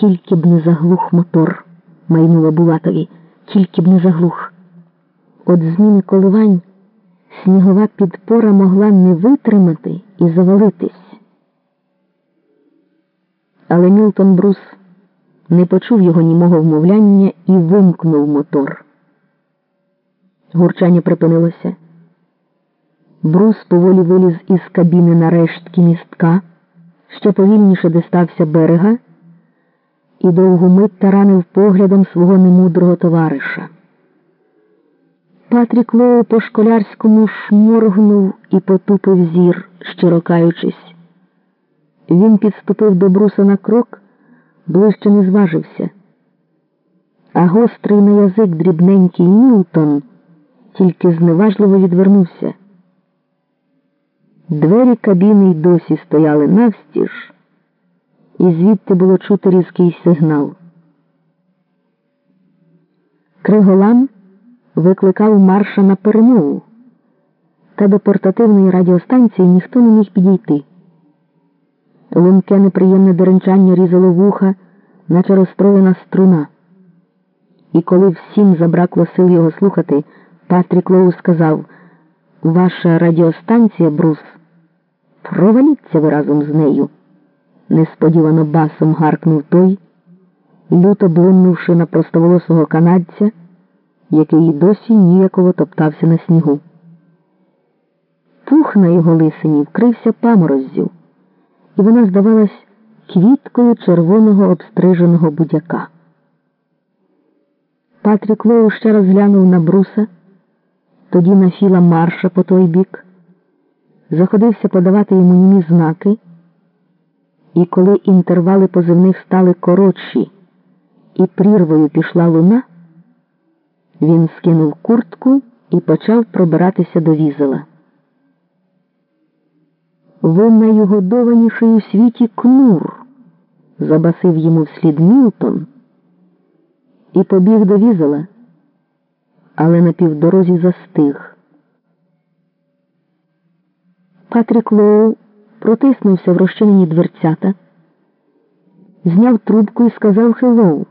Тільки б не заглух мотор, майнула Булатові, тільки б не заглух. От зміни коливань снігова підпора могла не витримати і завалитись. Але Мілтон Брус не почув його німого вмовляння і вимкнув мотор. Гурчання припинилося. Брус поволі виліз із кабіни на рештки містка, ще повільніше дистався берега і довгу мить таранив поглядом свого немудрого товариша. Патрік Лоу по школярському шморгнув і потупив зір, щиро каючись. Він підступив до бруса на крок, ближче не зважився, а гострий на язик дрібненький Ньютон тільки зневажливо відвернувся. Двері кабіни й досі стояли навстіж, і звідти було чути різкий сигнал. Криголам викликав марша на перемогу, та до портативної радіостанції ніхто не міг підійти. Лунке неприємне деренчання різало вуха, наче розстроєна струна. І коли всім забракло сил його слухати, Патрік Лоу сказав Ваша радіостанція, Брус, проваліться ви разом з нею. Несподівано басом гаркнув той, люто блимнувши на простоволосого канадця, який досі ніяково топтався на снігу. Пух на його лисині вкрився памороззю, і вона здавалась квіткою червоного обстриженого будяка. Патрік Лоу ще раз глянув на бруса, тоді на філа марша по той бік, заходився подавати йому німі знаки, і коли інтервали позивних стали коротші і прірвою пішла луна. Він скинув куртку і почав пробиратися до візела. Ви найугодованіший у світі кнур, забасив йому вслід Мілтон і побіг до «візела», але на півдорозі застиг. Патрік Лоу протиснувся в розчинені дверцята, зняв трубку і сказав «Хеллоу».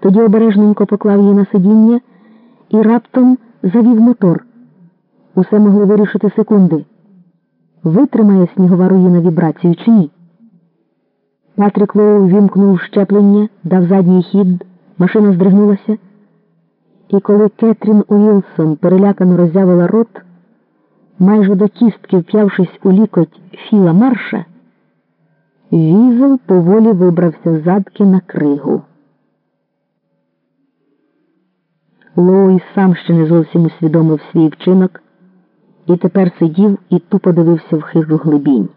Тоді обережненько поклав її на сидіння і раптом завів мотор. Усе могли вирішити секунди. Витримає снігова руїна вібрацію чи ні? Патрік Лоу вімкнув щеплення, дав задній хід, машина здригнулася. І коли Кетрін Уілсон перелякано роззявила рот, майже до кістки вп'явшись у лікоть Філа Марша, візел поволі вибрався задки на кригу. Лоуї сам ще не зовсім усвідомив свій вчинок і тепер сидів і тупо дивився в хижу глибінь.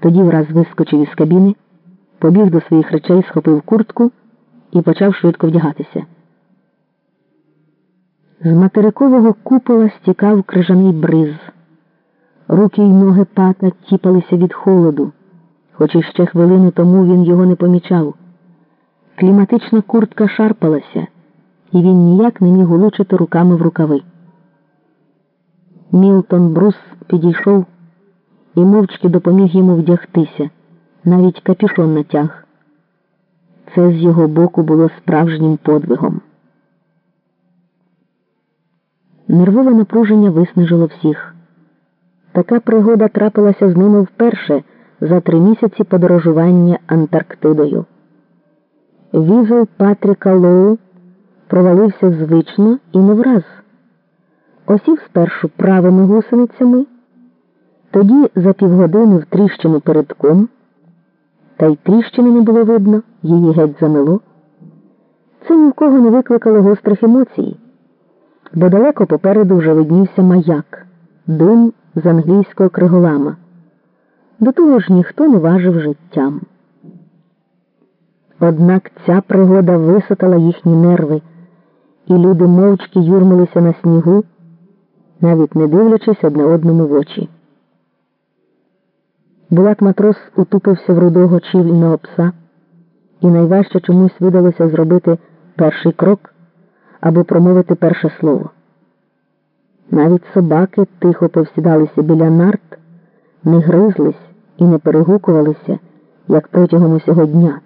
Тоді враз вискочив із кабіни, побіг до своїх речей, схопив куртку і почав швидко вдягатися. З материкового купола стікав крижаний бриз. Руки й ноги пата тіпалися від холоду, хоч іще хвилину тому він його не помічав. Кліматична куртка шарпалася і він ніяк не міг улучити руками в рукави. Мілтон Брус підійшов і мовчки допоміг йому вдягтися, навіть капюшон натяг. Це з його боку було справжнім подвигом. Нервове напруження виснажило всіх. Така пригода трапилася з ними вперше за три місяці подорожування Антарктидою. Везел Патріка Лоу провалився звично і не враз. Осів спершу правими гусеницями, тоді за півгодини в тріщину передком, та й тріщини не було видно, її геть замило. Це ні в кого не викликало гострих емоцій, бо далеко попереду вже виднівся маяк, дим з англійського криголама. До того ж ніхто не важив життям. Однак ця пригода висотала їхні нерви і люди мовчки юрмилися на снігу, навіть не дивлячись одне одному в очі. Булат матрос утупився в рудого чільного пса, і найважче чомусь видалося зробити перший крок або промовити перше слово. Навіть собаки тихо повсідалися біля нарт, не гризлись і не перегукувалися як протягом усього дня.